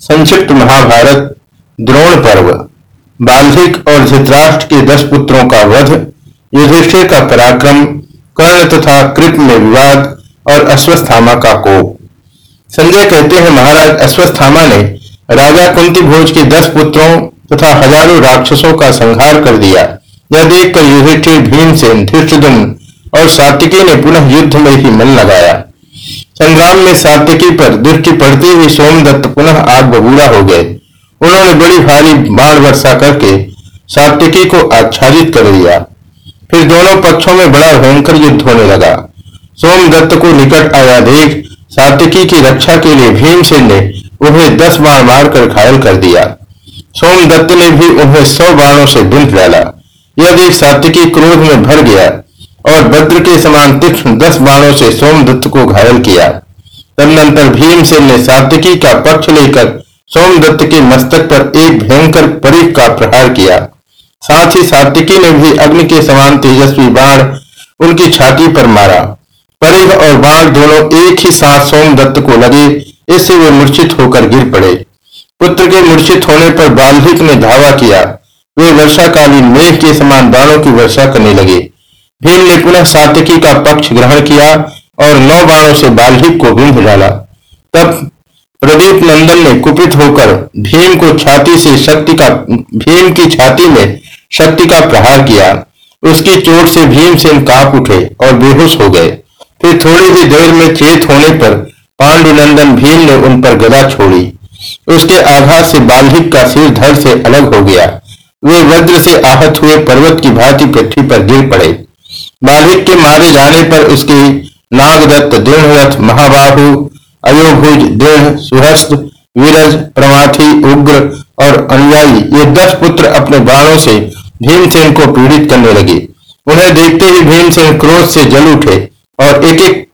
संक्षिप्त महाभारत, द्रोण पर्व। बाल्धिक और धृतराष्ट्र के दस पुत्रों का वध, युधिष्ठिर का पराक्रम, कर्ण तथा कृप में विवाद और अश्वस्थामा का कोप। संजय कहते हैं, महाराज, अश्वस्थामा ने राजा कुंती भोज के दस पुत्रों तथा हज़ारों राक्षसों का संहार कर दिया। यह देखकर युधिष्ठिर भीमसेन धृष्टुम्न और सात्विकी ने पुनः युद्ध में ही मन लगाया। संग्राम में सात्यकी पर दृष्टि पड़ती हुई सोमदत्त पुनः आग बबूला हो गए। उन्होंने बड़ी भारी बाण वर्षा करके सात्यकी को आच्छादित कर दिया फिर दोनों पक्षों में बड़ा भयंकर युद्ध होने लगा। सोमदत्त को निकट आया देख सात्यकी की रक्षा के लिए भीमसेन ने उन्हें दस बाण मारकर घायल कर दिया। सोमदत्त ने भी उन्हें सौ बाणों से बिंद डाला। यह देख सात्यकी क्रोध में भर गया। और भद्र के समान तीक्ष्ण दस बाणों से सोमदत्त को घायल किया। तदनंतर भीमसेन ने सात्विकी का पक्ष लेकर सोमदत्त के मस्तक पर एक भयंकर परिख का प्रहार किया। साथ ही सात्विकी ने भी अग्नि के समान तेजस्वी बाण उनकी छाती पर मारा। परिघ और बाण दोनों एक ही साथ सोमदत्त को लगे, इससे वे मूर्छित होकर गिर पड़े। पुत्र के मूर्छित होने पर बाल्धिक ने धावा किया। वे वर्षाकालीन मेघ के समान बाणों की वर्षा करने लगे। भीम ने पुनः सातकी का पक्ष ग्रहण किया और नौ बाणों से बाल्हिक को बिंध डाला तब प्रदीप नंदन ने कुपित होकर भीम को छाती से शक्ति का भीम की छाती में शक्ति का प्रहार किया। उसकी चोट से भीमसेन काँप उठे और बेहोश हो गए। फिर थोड़ी ही देर में चेत होने पर पांडुनंदन भीम ने उन पर गदा छोड़ी। उसके आघात से बाल्हिक का सिर धड़ से अलग हो गया। वे वज्र से आहत हुए पर्वत की भांति पृथ्वी पर गिर पड़े। बालिक के मारे जाने पर उसकी नागदत्त दृढ़ महाबाहु, अयोभुज दृढ़ सुहस्त, वीरज प्रमाथी उग्र और अनुयायी, ये दस पुत्र अपने बाणों से भीमसेन को पीड़ित करने लगे। उन्हें देखते ही भीमसेन क्रोध से जल उठे और एक एक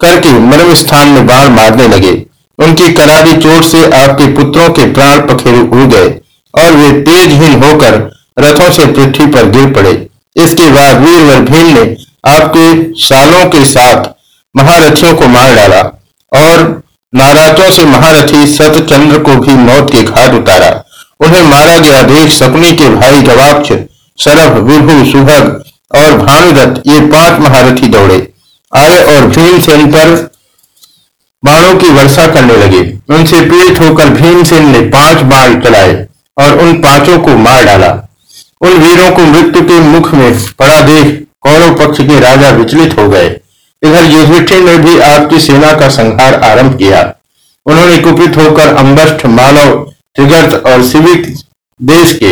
करके मर्म स्थान में बाण मारने लगे। उनकी करारी चोट से आपके पुत्रों के प्राण पखेरु उड़ गए और वे तेजहीन होकर रथों से पृथ्वी पर गिर पड़े। इसके बाद वीरवर भीम ने आपके सालों के साथ महारथियों को मार डाला और नाराजों से महारथी सतचंद्र को भी मौत के घाट उतारा। उन्हें मारा गया देख सपनी के भाई गवाक्ष सरभ, विभु, सुभग और भानुदत्त ये पाँच महारथी दौड़े। आए और भीमसेन पर बाणों की वर्षा करने लगे। उनसे पीड़ित होकर भीमसेन ने पाँच बाण चलाए और उन पाँचों को मार डाला। उन वीरों को मृत्यु के मुख में पड़ा देख कौरव पक्ष के राजा विचलित हो गए। इधर युधिष्ठिर ने भी आपकी सेना का संहार आरंभ किया। उन्होंने कुपित होकर अम्बष्ठ मानव त्रिगर्त और सिविक देश के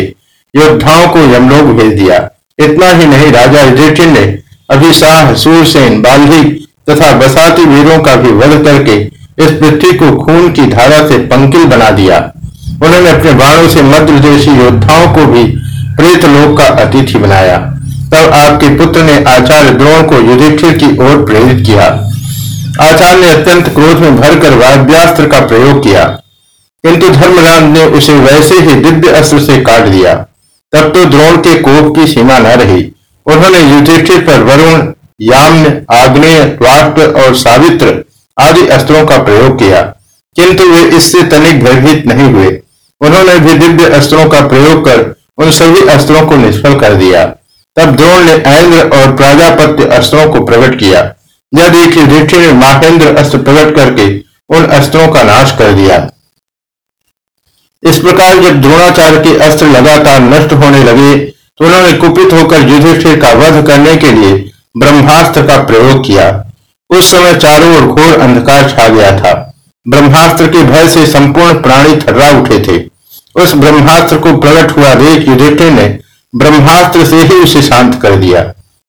योद्धाओं को यमलोक भेज दिया। इतना ही नहीं, राजा युधिष्ठिर ने अभिशाह सूरसेन बाल्हिक तथा बसाती वीरों का भी वध करके इस पृथ्वी को खून की धारा से पंकिल बना दिया। उन्होंने अपने बाणों से मध्य देशी योद्धाओं को भी प्रेत लोक का अतिथि बनाया। तब आपके पुत्र ने आचार्य द्रोण को युधिष्ठिर की ओर प्रेरित किया। आचार्य ने अत्यंत क्रोध में भरकर वाद्यास्त्र का प्रयोग किया। किंतु धर्मराज ने उसे वैसे ही दिव्य अस्त्र से काट दिया। तब तो द्रोण के कोप की सीमा न रही। उन्होंने युधिष्ठिर पर वरुण, याम्य, आग्नेय राष्ट्र और सावित्र आदि अस्त्रों का प्रयोग किया। किंतु वे इससे तनिक भयभीत नहीं हुए। उन्होंने भी दिव्य अस्त्रों का प्रयोग कर उन सभी अस्त्रों को निष्फल कर दिया। तब द्रोण ने ऐन्द्र और प्राजापत्य अस्त्रों को प्रकट किया। यह देख युधिष्ठिर ने माहेंद्र अस्त्र प्रकट करके उन अस्त्रों का नाश कर दिया। इस प्रकार जब द्रोणाचार्य के अस्त्र लगातार नष्ट होने लगे तो उन्होंने कुपित होकर युधिष्ठिर का वध करने के लिए ब्रह्मास्त्र का प्रयोग किया। उस समय चारों ओर घोर अंधकार छा गया था। ब्रह्मास्त्र के भय से संपूर्ण प्राणी थर्रा उठे थे। उस ब्रह्मास्त्र को प्रकट हुआ देख युधिष्ठिर ने ब्रह्मास्त्र से ही उसे शांत कर दिया।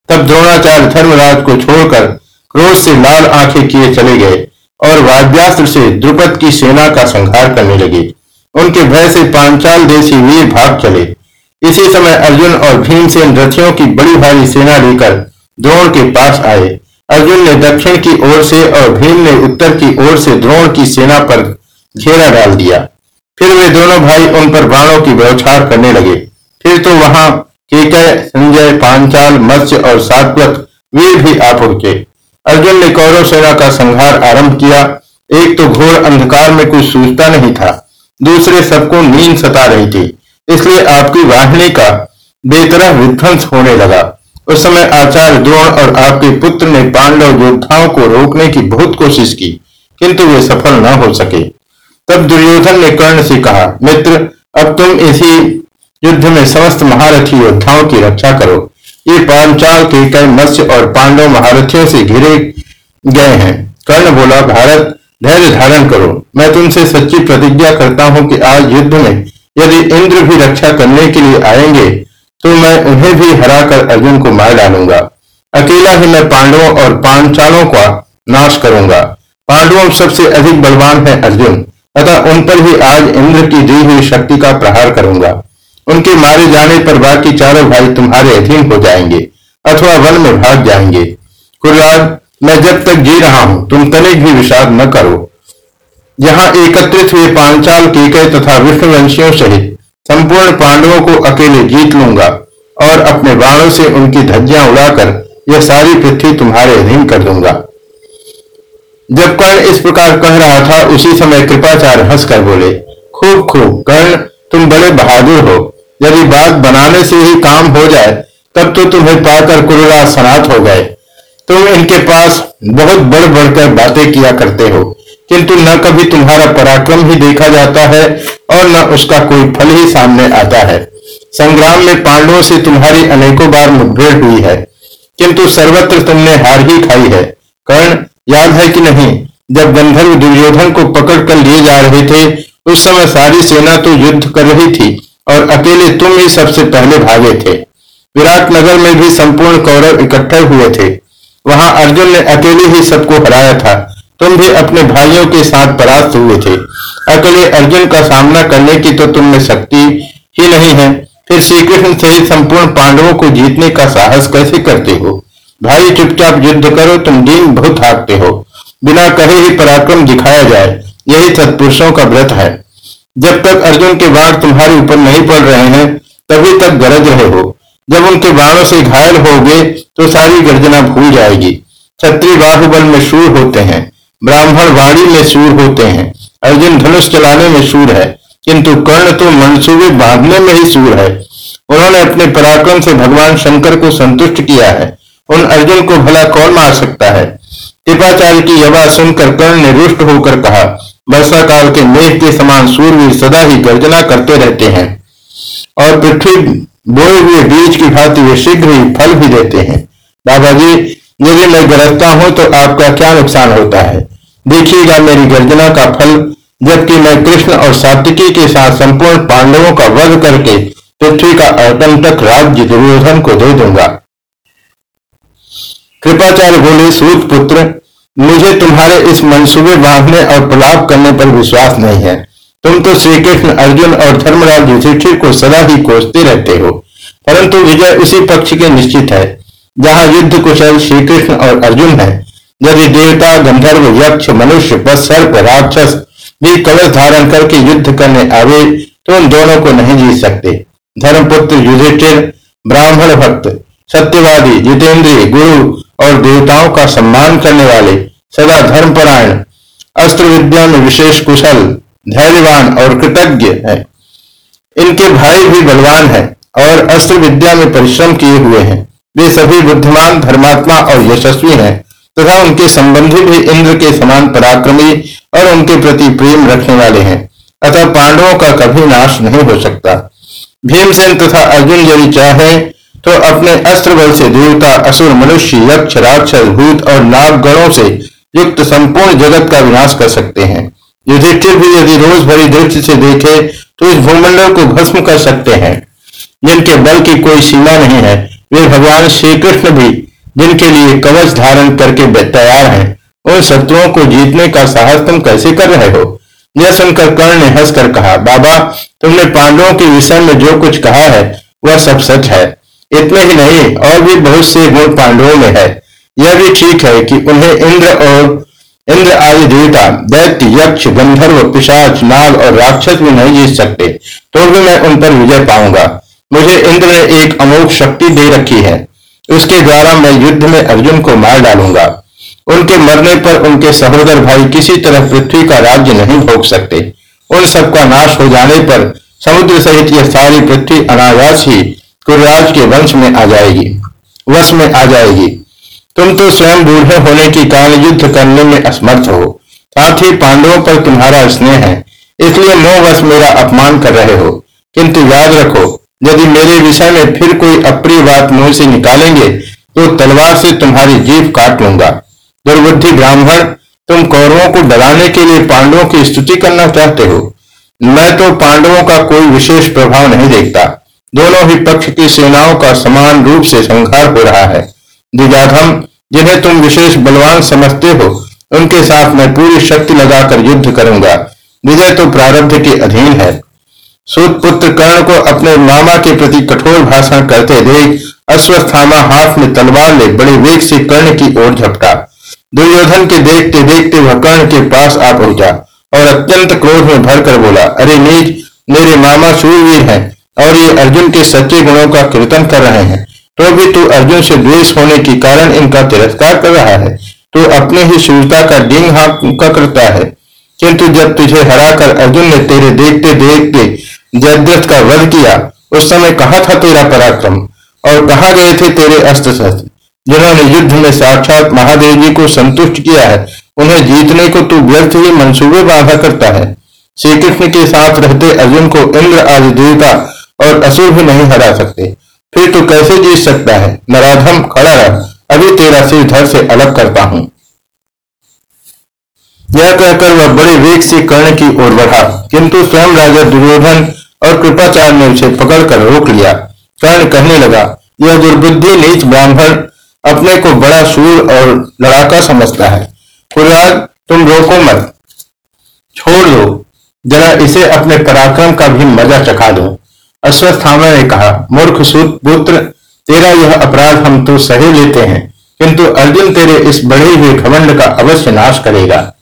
तब द्रोणाचार्य धर्मराज को छोड़कर क्रोध से लाल आँखें किए चले गए और वाद्यास्त्र से द्रुपद की सेना का संहार करने लगे। उनके भय से पांचाल देशी वीर भाग चले। इसी समय अर्जुन और भीमसेन रथियों की बड़ी भारी सेना लेकर द्रोण के पास आए। अर्जुन ने दक्षिण की ओर से और भीम ने उत्तर की ओर से द्रोण की सेना पर घेरा डाल दिया। फिर वे दोनों भाई उन पर बाणों की व्यवचार करने लगे। फिर तो वहाँ केकय, संजय, पांचाल, मत्स्य और सात्वत वीर भी आ पहुँचे। अर्जुन ने कौरव सेना का संहार आरंभ किया। एक तो घोर अंधकार में कुछ सूझता नहीं था। दूसरे सबको नींद सता रही थी। इसलिए आपकी वाहिनी का बेतरह विध्वंस होने लगा। उस समय आचार्य द्रोण और आपके पुत्र ने पांडव योद्धाओं को रोकने की बहुत कोशिश की, किंतु वे सफल न हो सके। तब दुर्योधन ने कर्ण से कहा, मित्र, अब तुम इसी युद्ध में समस्त महारथी योद्धाओं की रक्षा करो। ये पांचाल के कई मत्स्य और पांडव महारथियों से घिरे गए हैं। कर्ण बोला, भारत, धैर्य धारण करो। मैं तुमसे सच्ची प्रतिज्ञा करता हूँ कि आज युद्ध में यदि इंद्र भी रक्षा करने के लिए आएँगे तो मैं उन्हें भी हराकर अर्जुन को मार डालूँगा। अकेला ही मैं पांडवों और पांचालों का नाश करूँगा। पांडवों सबसे अधिक बलवान है अर्जुन। अतः उन पर ही आज इंद्र की दी हुई शक्ति का प्रहार करूँगा। उनके मारे जाने पर बाकी चारों भाई तुम्हारे अधीन हो जाएँगे, अथवा वन में भाग जाएँगे। कुरराज मैं जब तक जी रहा हूँ, तुम तनिक भी विषाद न करो। जहाँ एकत्रित हुए पांचाल केकय तथा विष्णुवंशियों सहित संपूर्ण पांडवों को अकेले जीत लूँगा और अपने बाणों से उनकी धज्जियाँ उड़ाकर यह सारी पृथ्वी तुम्हारे अधीन कर दूँगा। जब कर्ण इस प्रकार कह रहा था, उसी समय कृपाचार्य हंसकर बोले, खूब खूब, कर्ण, तुम बड़े बहादुर हो। यदि बात बनाने से ही काम हो जाए, तब तो तुम्हें पाकर कुरुरा सनात हो गए। तुम इनके पास बहुत बढ़, बढ़कर बातें किया करते हो। किंतु न कभी तुम्हारा पराक्रम ही देखा जाता है, और न उसका कोई फल ही सामने आता है। संग्राम में पांडवों से तुम्हारी अनेकों बार मुठभेड़ हुई है। किंतु सर्वत्र तुमने हार ही खाई है। कर्ण याद है कि नहीं? जब गंधर्व दुर्योधन को पकड़ कर लिए जा रहे थे, उस समय सारी सेना तो युद्ध कर रही थी और अकेले तुम ही सबसे पहले भागे थे। विराट नगर में भी संपूर्ण कौरव इकट्ठे हुए थे। वहाँ अर्जुन ने अकेले ही सबको हराया था। तुम भी अपने भाइयों के साथ परास्त हुए थे। अकेले अर्जुन का सामना करने की तो तुम में शक्ति ही नहीं है। फिर श्री कृष्ण सहित संपूर्ण पांडवों को जीतने का साहस कैसे करते हो? भाई, चुपचाप युद्ध करो, तुम दिन बहुत हाकते हो। बिना कहे ही पराक्रम दिखाया जाए, यही सत्पुरुषों का व्रत है। जब तक अर्जुन के बाण तुम्हारे ऊपर नहीं पड़ रहे हैं, तभी तक गरज रहे हो। जब उनके बाणों से घायल हो गए तो सारी गर्जना भूल जाएगी। क्षत्रिय बाहुबल में शूर होते हैं, ब्राह्मण वाणी में सूर होते हैं, अर्जुन धनुष चलाने में सूर है, किंतु कर्ण तो मनसूबे बांधने में ही सूर है। उन्होंने अपने पराक्रम से भगवान शंकर को संतुष्ट किया है। उन अर्जुन को भला कौन मार सकता है? कृपाचार्य की यवा सुनकर कर्ण ने रुष्ट होकर कहा वर्षा काल के मेघ के समान सूर्य सदा ही गर्जना करते रहते हैं और पृथ्वी बोए हुए बीज की भांति वे शीघ्र ही फल भी देते हैं। बाबा जी यदि मैं गरजता हूँ तो आपका क्या नुकसान होता है? देखिएगा मेरी गर्जना का फल, जबकि मैं कृष्ण और सात्विकी के साथ संपूर्ण पांडवों का वध करके पृथ्वी का तक राज्य दुर्योधन को दे दूँगा। कृपाचार्य बोले, सूत पुत्र, मुझे तुम्हारे इस मंसूबे बांधने और प्रलाप करने पर विश्वास नहीं है। तुम तो श्री कृष्ण अर्जुन और धर्मराज युधिष्ठिर को सदा ही कोसते रहते हो। परंतु विजय उसी पक्ष के निश्चित है, जहाँ युद्ध कुशल श्री कृष्ण और अर्जुन है। यदि देवता, गंधर्व, यक्ष, मनुष्य सर्प, राक्षस भी कवच धारण करके युद्ध करने आवे तो उन दोनों को नहीं जीत सकते। धर्मपुत्र युधिष्ठिर, ब्राह्मण भक्त सत्यवादी, जितेंद्रिय, गुरु और देवताओं का सम्मान करने वाले सदा धर्मपरायण अस्त्र विद्या में विशेष कुशल, धैर्यवान और कृतज्ञ है। इनके भाई भी बलवान है और अस्त्र विद्या में परिश्रम किए हुए हैं। वे सभी बुद्धिमान, धर्मात्मा और यशस्वी हैं तथा उनके संबंधी भी इंद्र के समान पराक्रमी और उनके प्रति प्रेम रखने वाले हैं। अतः पांडवों का कभी नाश नहीं हो सकता। भीमसेन तथा अर्जुन यदि चाहे तो अपने अस्त्र बल से देवता, असुर, मनुष्य, यक्ष, राक्षस, भूत और नाग गणों से युक्त संपूर्ण जगत का विनाश कर सकते हैं। युधिष्ठिर भी यदि रोज भरी दृष्टि से देखे तो इस भूमंडल को भस्म कर सकते हैं। जिनके बल की कोई सीमा नहीं है, वे भगवान श्री कृष्ण भी, जिनके लिए कवच धारण करके तैयार हैं, उन शत्रुओं को जीतने का साहस तुम कैसे कर रहे हो? यह सुनकर कर्ण ने हंसकर कहा, बाबा, तुमने पांडवों के विषय में जो कुछ कहा है, वह सब सच है। इतने ही नहीं, और भी बहुत से गुण पांडवों में है। यह भी ठीक है कि उन्हें इंद्र और इंद्र आदि देवता, दैत्य, यक्ष, गंधर्व, पिशाच, नाग और राक्षस भी नहीं जीत सकते तो भी मैं उन पर विजय पाऊँगा। मुझे इंद्र ने एक अमोघ शक्ति दे रखी है। उसके द्वारा मैं युद्ध में अर्जुन को मार डालूँगा। उनके मरने पर उनके सहोदर भाई किसी तरह पृथ्वी का राज्य नहीं भोग सकते। उन सबका नाश हो जाने पर समुद्र सहित यह सारी पृथ्वी अनायास ही कुर्राज के वंश में आ जाएगी, वश में आ जाएगी। तुम तो स्वयं बूढ़े होने के कारण युद्ध करने में असमर्थ हो। साथ ही पांडवों पर तुम्हारा स्नेह है, इसलिए मोहवश मेरा अपमान कर रहे हो। किंतु याद रखो, यदि मेरे विषय में फिर कोई अप्रिय बात मुँह से निकालेंगे तो तलवार से तुम्हारी जीव काट लूँगा। दुर्बुद्धि ब्राह्मण, तुम कौरवों को डराने के लिए पांडवों की स्तुति करना चाहते हो। मैं तो पांडवों का कोई विशेष प्रभाव नहीं देखता। दोनों ही पक्ष की सेनाओं का समान रूप से संहार हो रहा है। द्विजाधम जिन्हें तुम विशेष बलवान समझते हो, उनके साथ मैं पूरी शक्ति लगाकर युद्ध करूँगा। विजय तो प्रारब्ध के अधीन है। सूत पुत्र कर्ण को अपने मामा के प्रति कठोर भाषण करते देख अश्वस्थामा हाथ में तलवार ले बड़े वेग से कर्ण की ओर झपटा। दुर्योधन के देखते देखते वह कर्ण के पास आ पहुँचा और अत्यंत क्रोध में भरकर बोला, अरे नीच, मेरे मामा सूरवीर हैं। और ये अर्जुन के सच्चे गुणों का कीर्तन कर रहे हैं। तो भी तू अर्जुन से द्वेष होने के कारण इनका तिरस्कार कर रहा है। तो अपने ही शूरता का डिंग हाँ करता है। किंतु जब तुझे हराकर अर्जुन ने तेरे देखते देखते जयद्रथ का वध किया, उस समय कहा था तेरा पराक्रम? और कहा गए थे तेरे अस्त्र शस्त्र जिन्होंने युद्ध में साक्षात महादेव जी को संतुष्ट किया है, उन्हें जीतने को तू व्यर्थ ही मंसूबे बांधा करता है। श्री कृष्ण के साथ रहते अर्जुन को इंद्र आदि देवता और असुर भी नहीं हरा सकते। फिर तू कैसे जीत सकता है? नराधम खड़ा रह। अभी तेरा सिर धर से अलग करता हूँ। यह कहकर वह बड़े वेग से कर्ण की ओर बढ़ा। किंतु स्वयं राजा दुर्योधन और कृपाचार्य ने उसे पकड़कर रोक लिया। कर्ण कहने लगा, यह दुर्बुद्धि नीच ब्राह्मण अपने को बड़ा सूर और लड़ाका समझता है। कुराज तुम रोको मत। छोड़ दो। जरा इसे अपने पराक्रम का भी मज़ा चखा दो। अश्वस्थामा ने कहा, मूर्ख सूत, पुत्र, तेरा यह अपराध हम तो सही लेते हैं, किंतु अर्जुन तेरे इस बढ़े हुए घमंड का अवश्य नाश करेगा।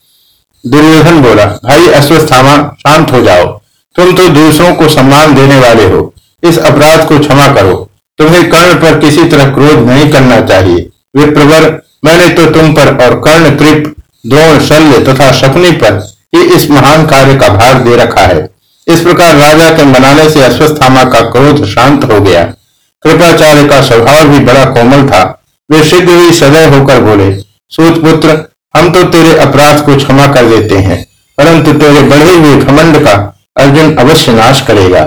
दुर्योधन बोला, भाई अश्वस्थामा, शांत हो जाओ। तुम तो दूसरों को सम्मान देने वाले हो। इस अपराध को क्षमा करो। तुम्हें कर्ण पर किसी तरह क्रोध नहीं करना चाहिए। विप्रवर, मैंने तो तुम पर और कर्ण कृप द्रोण, शल्य तथा शकुनी पर ही इस महान कार्य का भाग दे रखा है। इस प्रकार राजा के मनाने से अश्वस्थामा का क्रोध शांत हो गया। कृपाचार्य का स्वभाव भी बड़ा कोमल था। वे शीघ्र ही सदय होकर बोले, सूत पुत्र, हम तो तेरे अपराध को क्षमा कर देते हैं, परंतु तेरे बढ़े हुए घमंड का अर्जुन अवश्य नाश करेगा।